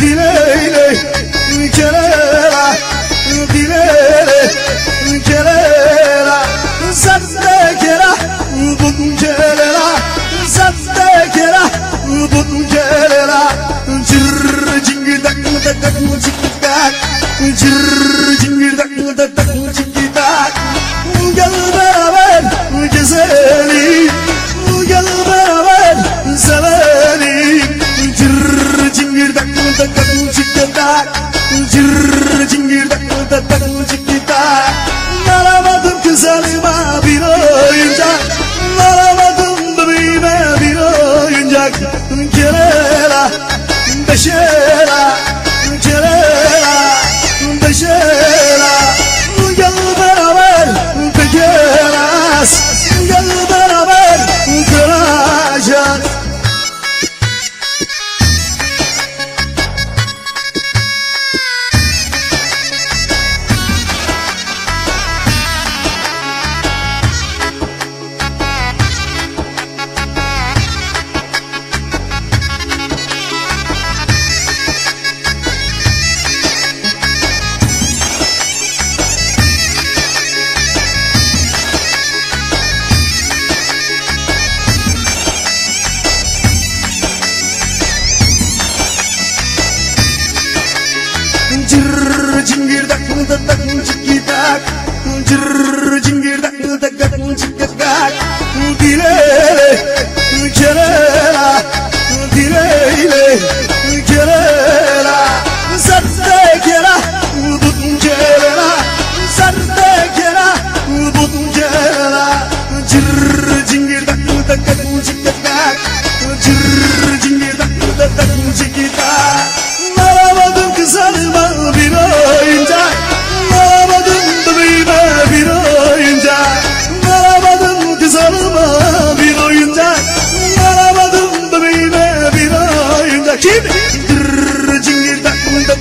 Dileyley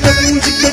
toda música